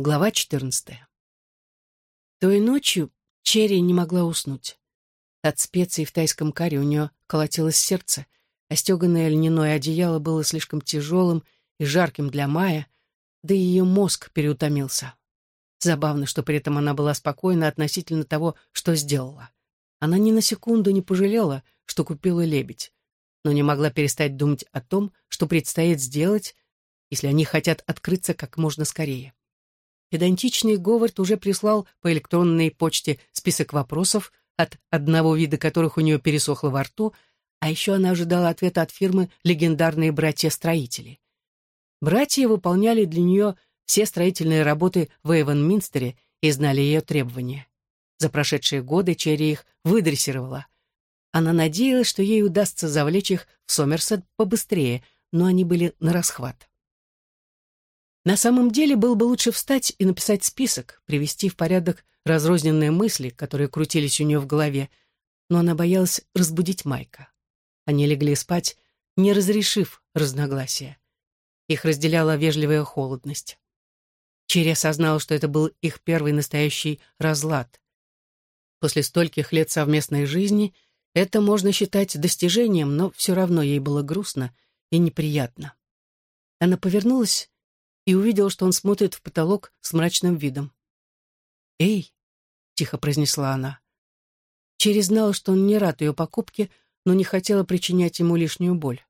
Глава 14. Той ночью Черри не могла уснуть. От специй в тайском каре у нее колотилось сердце, а стеганое льняное одеяло было слишком тяжелым и жарким для Мая, да и ее мозг переутомился. Забавно, что при этом она была спокойна относительно того, что сделала. Она ни на секунду не пожалела, что купила лебедь, но не могла перестать думать о том, что предстоит сделать, если они хотят открыться как можно скорее. Педантичный Говард уже прислал по электронной почте список вопросов, от одного вида которых у нее пересохло во рту, а еще она ожидала ответа от фирмы «Легендарные братья-строители». Братья выполняли для нее все строительные работы в Эйвен-Минстере и знали ее требования. За прошедшие годы Черри их выдрессировала. Она надеялась, что ей удастся завлечь их в Сомерсет побыстрее, но они были на расхват. На самом деле было бы лучше встать и написать список, привести в порядок разрозненные мысли, которые крутились у нее в голове, но она боялась разбудить Майка. Они легли спать, не разрешив разногласия. Их разделяла вежливая холодность. Черри осознала, что это был их первый настоящий разлад. После стольких лет совместной жизни это можно считать достижением, но все равно ей было грустно и неприятно. Она повернулась и увидела, что он смотрит в потолок с мрачным видом. «Эй!» — тихо произнесла она. Черри знала, что он не рад ее покупке, но не хотела причинять ему лишнюю боль.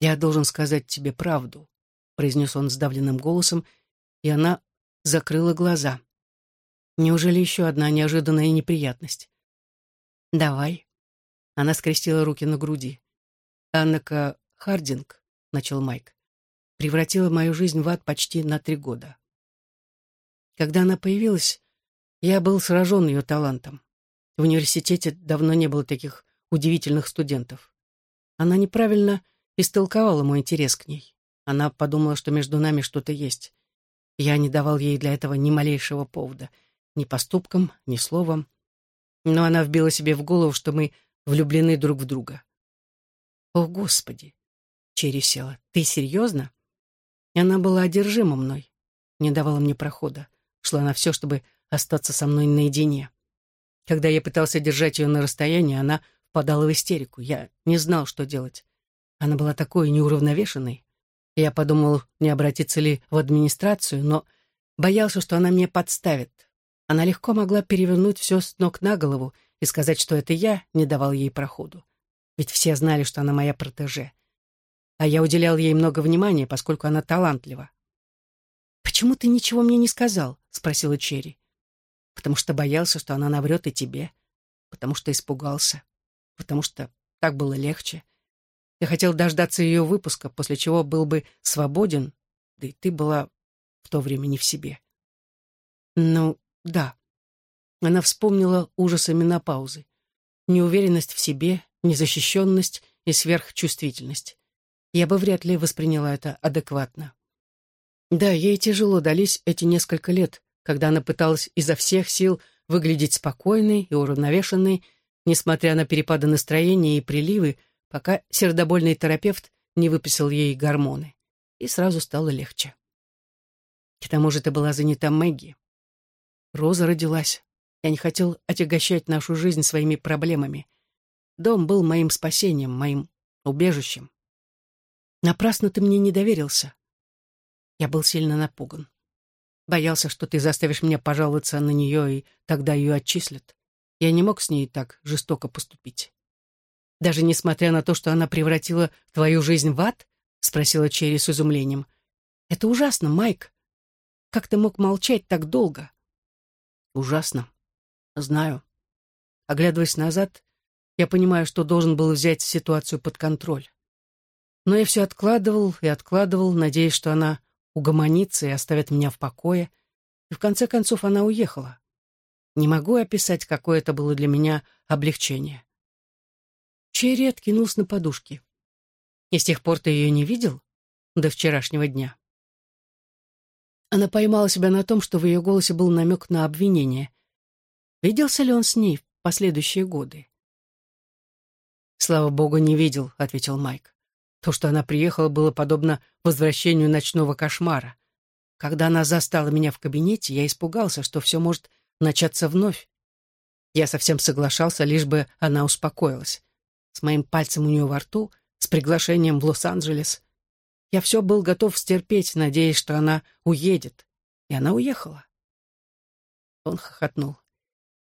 «Я должен сказать тебе правду», — произнес он сдавленным голосом, и она закрыла глаза. Неужели еще одна неожиданная неприятность? «Давай». Она скрестила руки на груди. «Аннака Хардинг», — начал Майк превратила мою жизнь в ад почти на три года. Когда она появилась, я был сражен ее талантом. В университете давно не было таких удивительных студентов. Она неправильно истолковала мой интерес к ней. Она подумала, что между нами что-то есть. Я не давал ей для этого ни малейшего повода, ни поступком, ни словом. Но она вбила себе в голову, что мы влюблены друг в друга. «О, Господи!» — Черри села. «Ты серьезно?» И она была одержима мной, не давала мне прохода, шла на все, чтобы остаться со мной наедине. Когда я пытался держать ее на расстоянии, она впадала в истерику. Я не знал, что делать. Она была такой неуравновешенной. Я подумал, не обратиться ли в администрацию, но боялся, что она меня подставит. Она легко могла перевернуть все с ног на голову и сказать, что это я не давал ей проходу. Ведь все знали, что она моя протеже а я уделял ей много внимания, поскольку она талантлива. «Почему ты ничего мне не сказал?» — спросила Черри. «Потому что боялся, что она наврет и тебе. Потому что испугался. Потому что так было легче. Я хотел дождаться ее выпуска, после чего был бы свободен, да и ты была в то время не в себе». «Ну, да». Она вспомнила ужасы менопаузы. Неуверенность в себе, незащищенность и сверхчувствительность я бы вряд ли восприняла это адекватно. Да, ей тяжело дались эти несколько лет, когда она пыталась изо всех сил выглядеть спокойной и уравновешенной, несмотря на перепады настроения и приливы, пока сердобольный терапевт не выписал ей гормоны. И сразу стало легче. К тому же ты была занята Мэгги. Роза родилась. Я не хотел отягощать нашу жизнь своими проблемами. Дом был моим спасением, моим убежищем. Напрасно ты мне не доверился. Я был сильно напуган. Боялся, что ты заставишь меня пожаловаться на нее, и тогда ее отчислят. Я не мог с ней так жестоко поступить. Даже несмотря на то, что она превратила твою жизнь в ад? Спросила Черри с изумлением. Это ужасно, Майк. Как ты мог молчать так долго? Ужасно. Знаю. Оглядываясь назад, я понимаю, что должен был взять ситуацию под контроль. Но я все откладывал и откладывал, надеясь, что она угомонится и оставит меня в покое. И в конце концов она уехала. Не могу описать, какое это было для меня облегчение. Черри откинулся на подушки. И с тех пор ты ее не видел? До вчерашнего дня. Она поймала себя на том, что в ее голосе был намек на обвинение. Виделся ли он с ней в последующие годы? «Слава богу, не видел», — ответил Майк. То, что она приехала, было подобно возвращению ночного кошмара. Когда она застала меня в кабинете, я испугался, что все может начаться вновь. Я совсем соглашался, лишь бы она успокоилась. С моим пальцем у нее во рту, с приглашением в Лос-Анджелес. Я все был готов стерпеть, надеясь, что она уедет. И она уехала. Он хохотнул.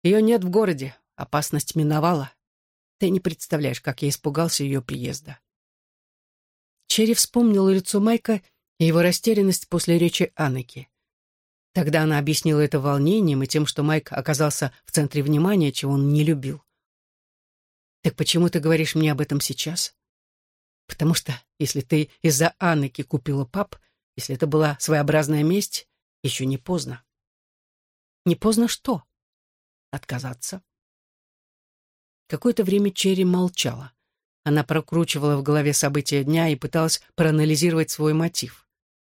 Ее нет в городе, опасность миновала. Ты не представляешь, как я испугался ее приезда. Черри вспомнил лицо Майка и его растерянность после речи Аннеки. Тогда она объяснила это волнением и тем, что Майк оказался в центре внимания, чего он не любил. «Так почему ты говоришь мне об этом сейчас?» «Потому что, если ты из-за Аннеки купила пап, если это была своеобразная месть, еще не поздно». «Не поздно что?» «Отказаться». Какое-то время Черри молчала. Она прокручивала в голове события дня и пыталась проанализировать свой мотив.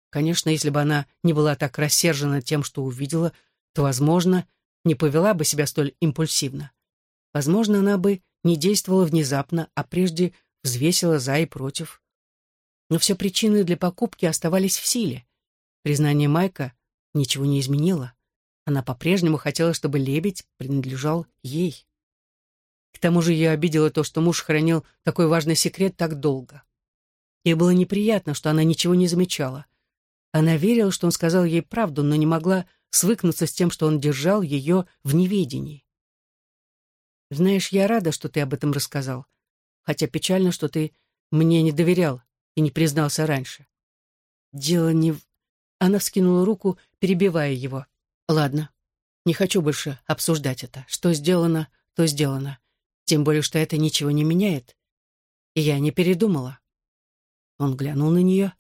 Конечно, если бы она не была так рассержена тем, что увидела, то, возможно, не повела бы себя столь импульсивно. Возможно, она бы не действовала внезапно, а прежде взвесила за и против. Но все причины для покупки оставались в силе. Признание Майка ничего не изменило. Она по-прежнему хотела, чтобы лебедь принадлежал ей. К тому же ее обидело то, что муж хранил такой важный секрет так долго. Ей было неприятно, что она ничего не замечала. Она верила, что он сказал ей правду, но не могла свыкнуться с тем, что он держал ее в неведении. «Знаешь, я рада, что ты об этом рассказал, хотя печально, что ты мне не доверял и не признался раньше. Дело не в...» Она вскинула руку, перебивая его. «Ладно, не хочу больше обсуждать это. Что сделано, то сделано. Тем более, что это ничего не меняет. И я не передумала». Он глянул на нее.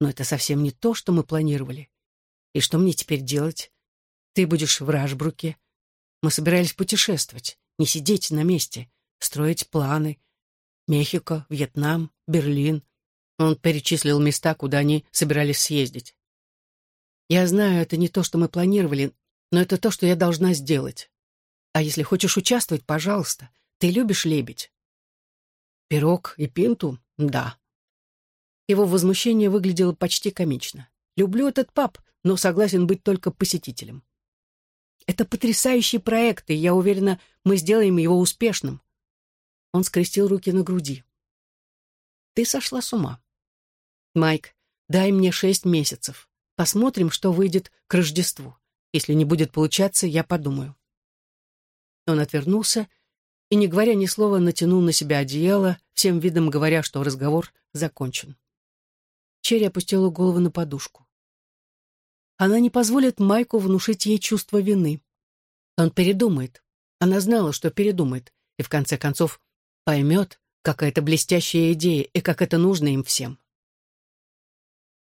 Но это совсем не то, что мы планировали. И что мне теперь делать? Ты будешь в Рашбруке. Мы собирались путешествовать, не сидеть на месте, строить планы. Мехико, Вьетнам, Берлин. Он перечислил места, куда они собирались съездить. Я знаю, это не то, что мы планировали, но это то, что я должна сделать. А если хочешь участвовать, пожалуйста. Ты любишь лебедь? Пирог и пинту? Да. Его возмущение выглядело почти комично. «Люблю этот паб, но согласен быть только посетителем». «Это потрясающий проект, и я уверена, мы сделаем его успешным». Он скрестил руки на груди. «Ты сошла с ума. Майк, дай мне шесть месяцев. Посмотрим, что выйдет к Рождеству. Если не будет получаться, я подумаю». Он отвернулся и, не говоря ни слова, натянул на себя одеяло, всем видом говоря, что разговор закончен. Черри опустила голову на подушку. Она не позволит Майку внушить ей чувство вины. Он передумает. Она знала, что передумает, и в конце концов поймет, какая это блестящая идея и как это нужно им всем.